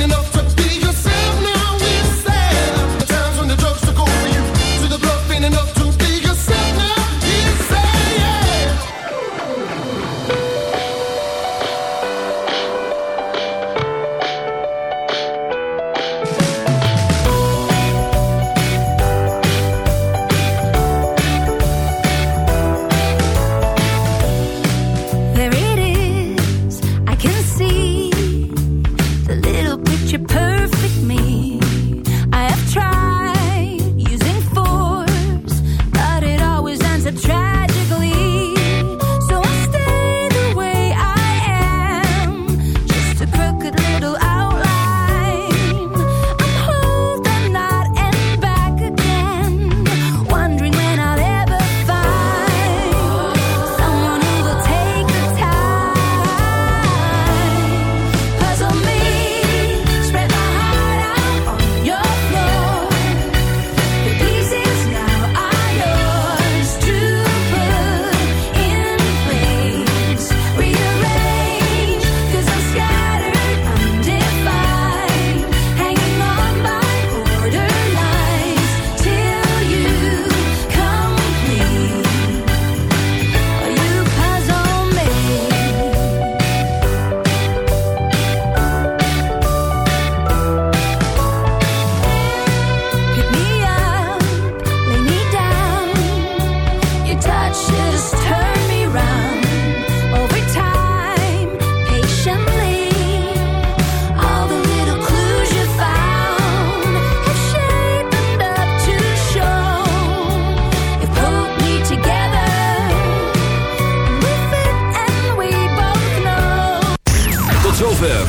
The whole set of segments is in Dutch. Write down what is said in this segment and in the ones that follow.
enough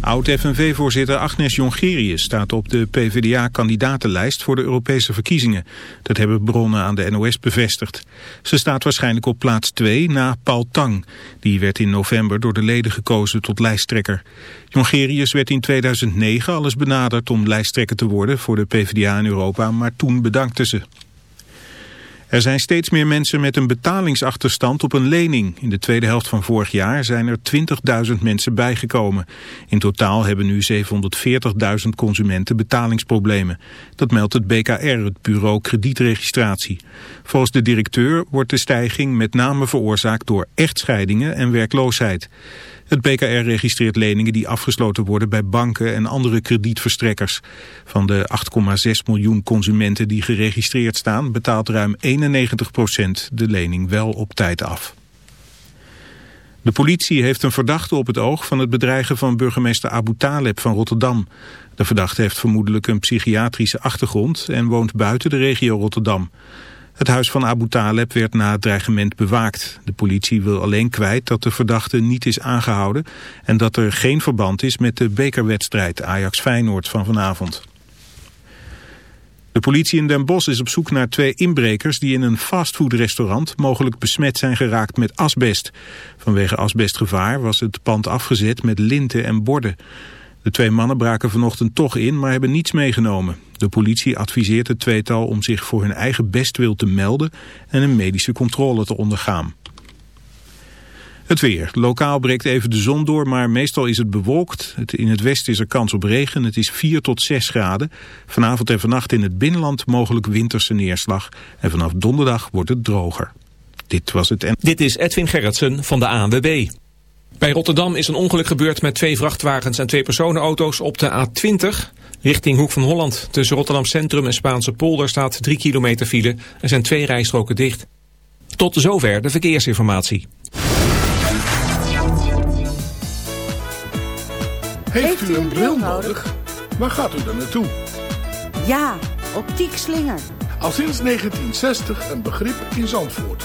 Oud-FNV-voorzitter Agnes Jongerius staat op de PvdA-kandidatenlijst voor de Europese verkiezingen. Dat hebben bronnen aan de NOS bevestigd. Ze staat waarschijnlijk op plaats 2 na Paul Tang. Die werd in november door de leden gekozen tot lijsttrekker. Jongerius werd in 2009 alles benaderd om lijsttrekker te worden voor de PvdA in Europa, maar toen bedankte ze. Er zijn steeds meer mensen met een betalingsachterstand op een lening. In de tweede helft van vorig jaar zijn er 20.000 mensen bijgekomen. In totaal hebben nu 740.000 consumenten betalingsproblemen. Dat meldt het BKR, het Bureau Kredietregistratie. Volgens de directeur wordt de stijging met name veroorzaakt door echtscheidingen en werkloosheid. Het BKR registreert leningen die afgesloten worden bij banken en andere kredietverstrekkers. Van de 8,6 miljoen consumenten die geregistreerd staan betaalt ruim 91% de lening wel op tijd af. De politie heeft een verdachte op het oog van het bedreigen van burgemeester Abu Taleb van Rotterdam. De verdachte heeft vermoedelijk een psychiatrische achtergrond en woont buiten de regio Rotterdam. Het huis van Abu Taleb werd na het dreigement bewaakt. De politie wil alleen kwijt dat de verdachte niet is aangehouden... en dat er geen verband is met de bekerwedstrijd Ajax-Feyenoord van vanavond. De politie in Den Bosch is op zoek naar twee inbrekers die in een fastfoodrestaurant mogelijk besmet zijn geraakt met asbest. Vanwege asbestgevaar was het pand afgezet met linten en borden. De twee mannen braken vanochtend toch in, maar hebben niets meegenomen. De politie adviseert het tweetal om zich voor hun eigen bestwil te melden en een medische controle te ondergaan. Het weer. Lokaal breekt even de zon door, maar meestal is het bewolkt. in het westen is er kans op regen. Het is 4 tot 6 graden. Vanavond en vannacht in het binnenland mogelijk winterse neerslag. En vanaf donderdag wordt het droger. Dit was het. Dit is Edwin Gerritsen van de ANWB. Bij Rotterdam is een ongeluk gebeurd met twee vrachtwagens en twee personenauto's op de A20 richting Hoek van Holland. Tussen Rotterdam Centrum en Spaanse polder staat 3 kilometer file. Er zijn twee rijstroken dicht. Tot zover de verkeersinformatie. Heeft u een bril nodig? Waar gaat u dan naartoe? Ja, optiek slinger. Al sinds 1960 een begrip in Zandvoort.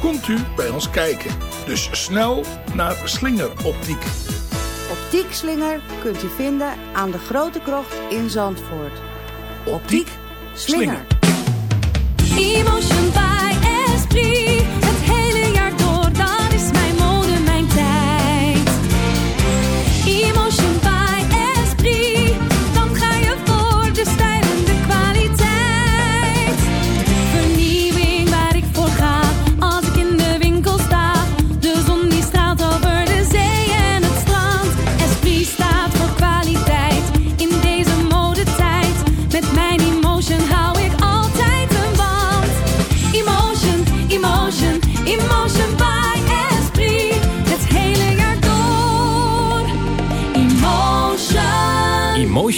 Komt u bij ons kijken. Dus snel naar Slinger Optiek. Optiek Slinger kunt u vinden aan de Grote Krocht in Zandvoort. Optiek Slinger. Emotion by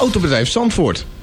Autobedrijf Zandvoort,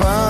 found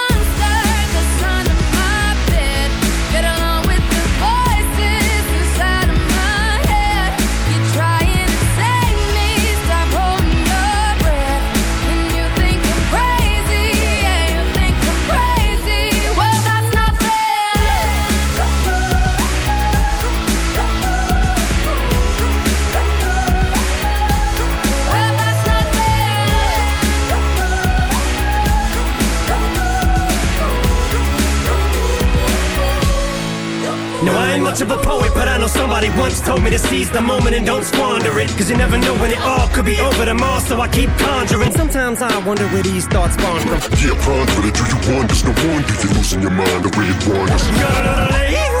much of a poet, but I know somebody once told me to seize the moment and don't squander it. Cause you never know when it all could be over tomorrow, so I keep conjuring. Sometimes I wonder where these thoughts spawn from. Yeah, ponder it. Do you? No wonder you're losing your mind the way it wanders.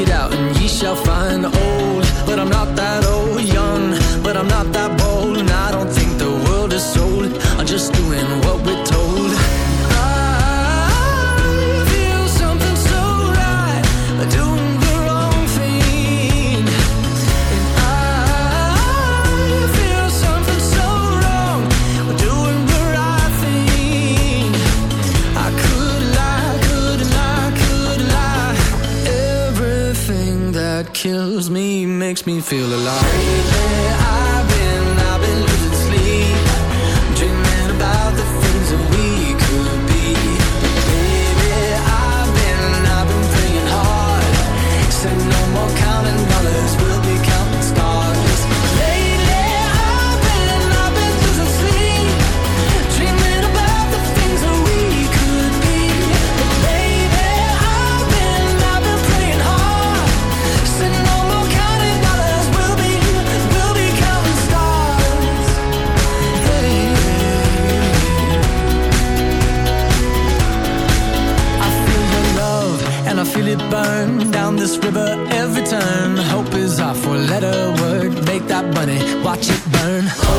it out and ye shall find makes me feel alive. this river every turn. Hope is our four letter word. Make that money, watch it burn.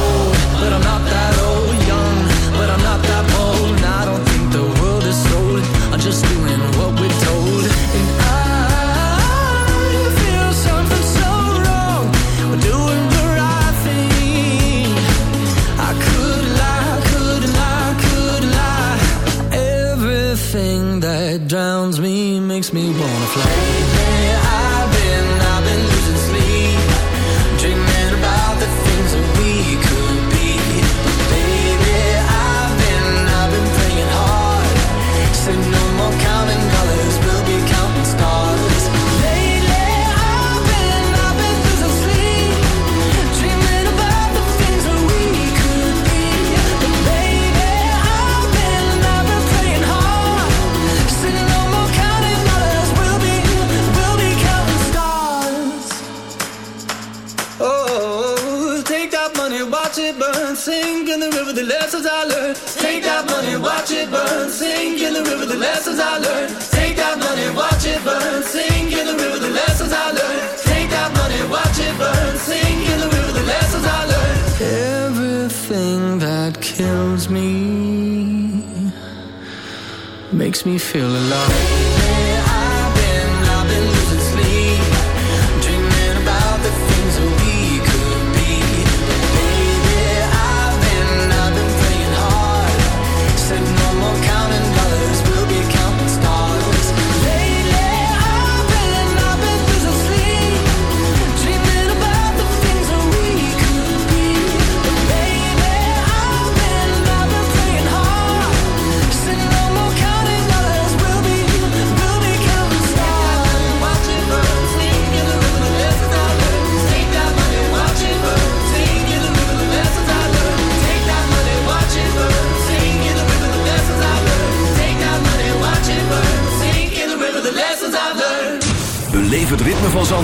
makes me feel alive.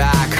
rock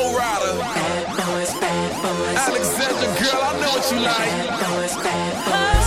Flow Rider. Alexandra, girl, I know what you like.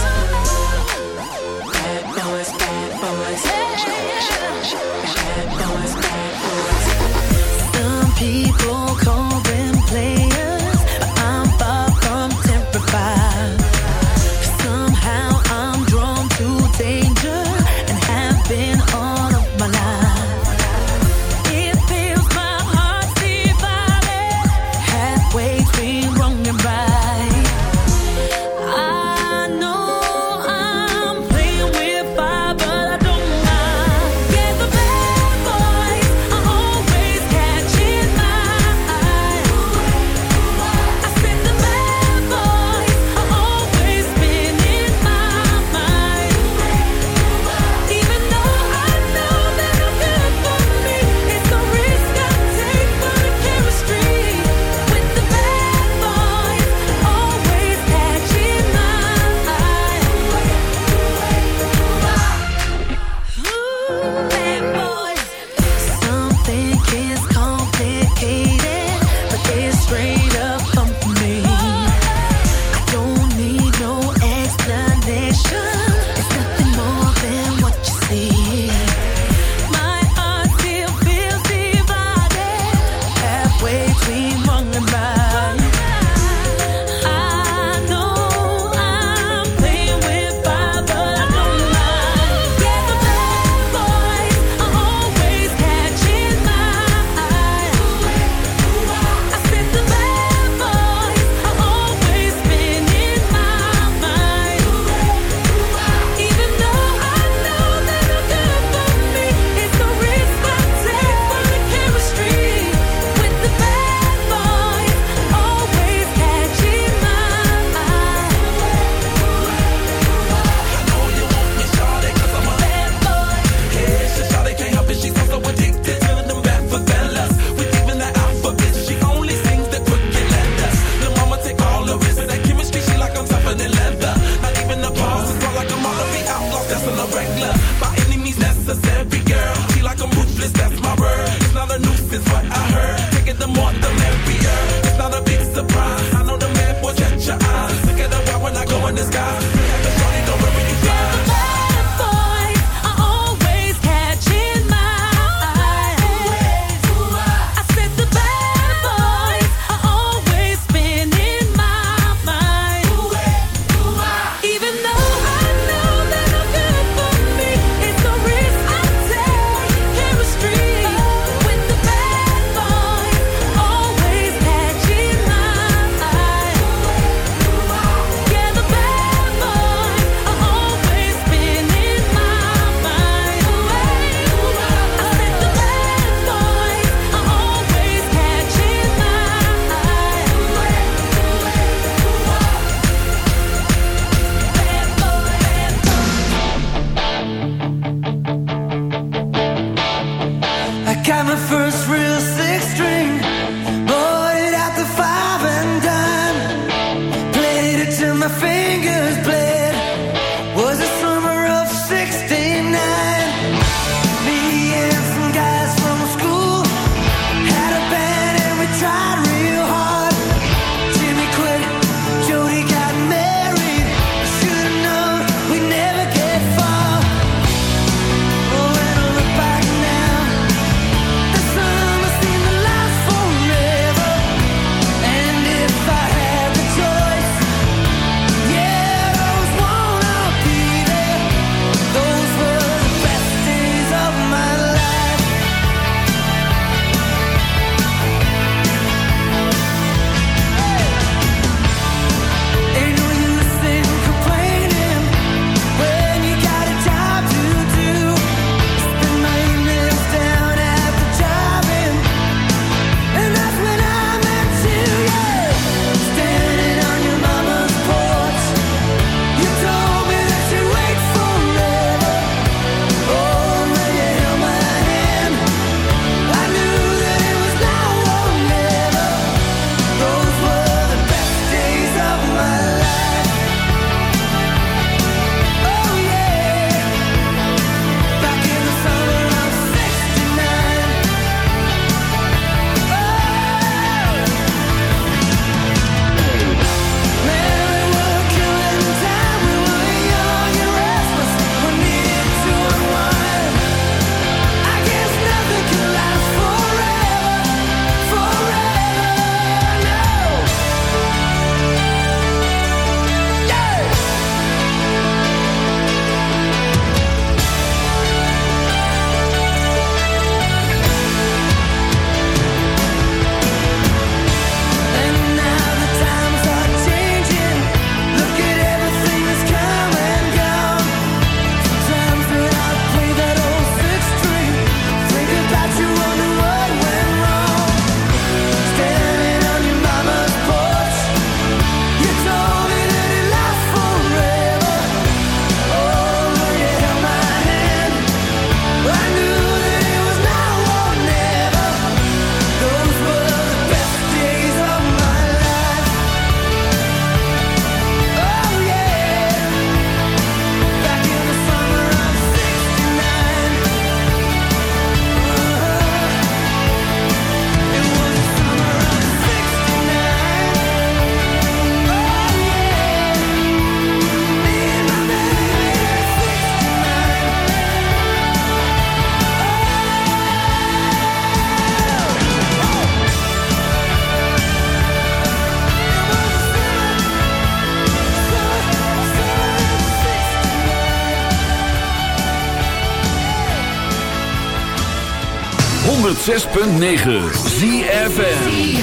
106.9 ZFM.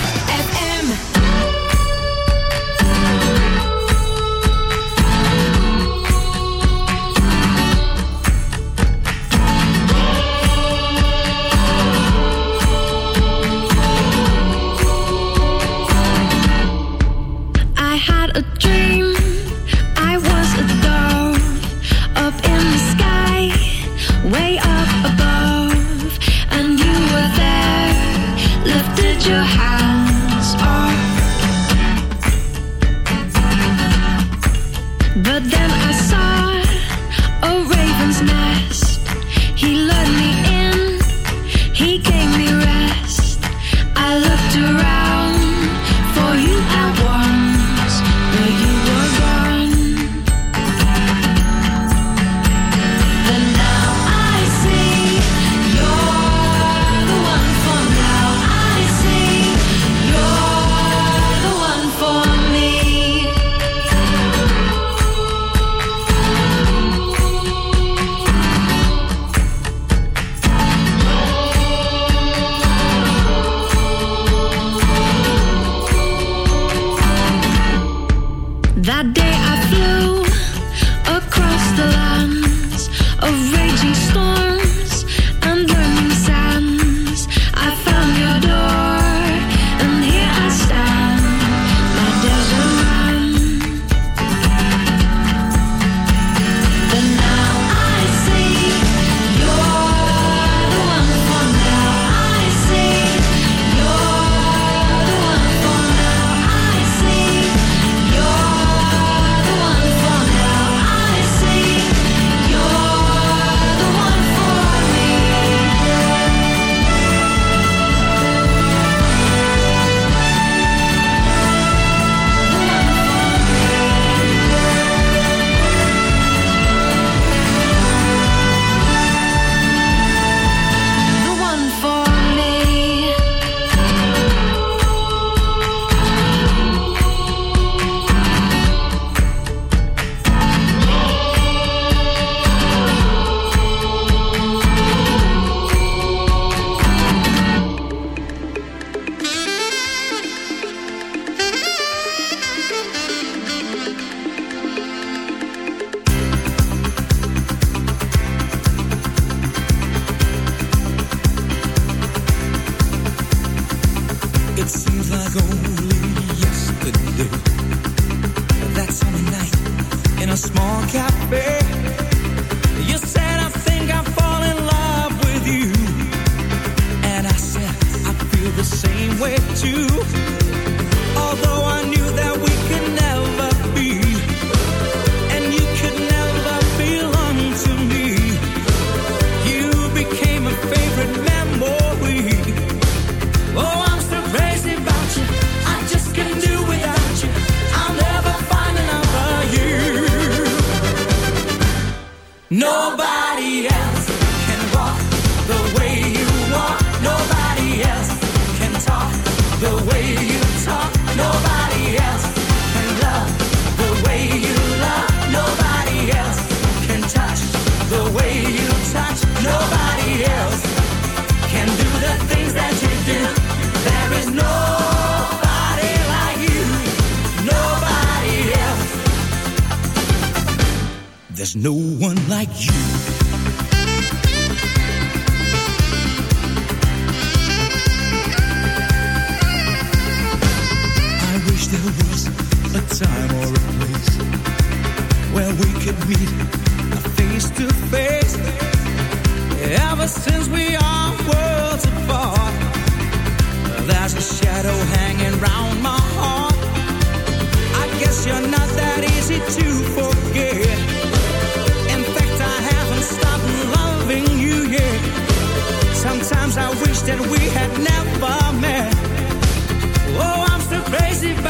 easy.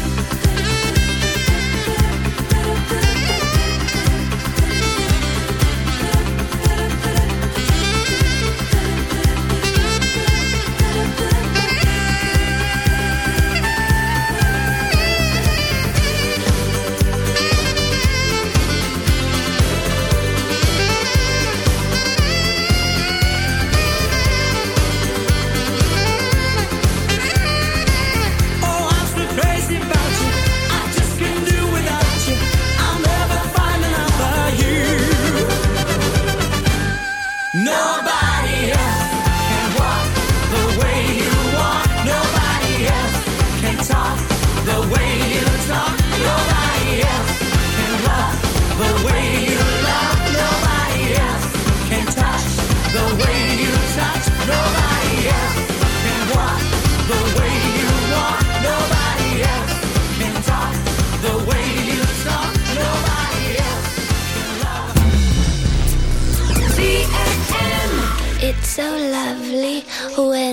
away.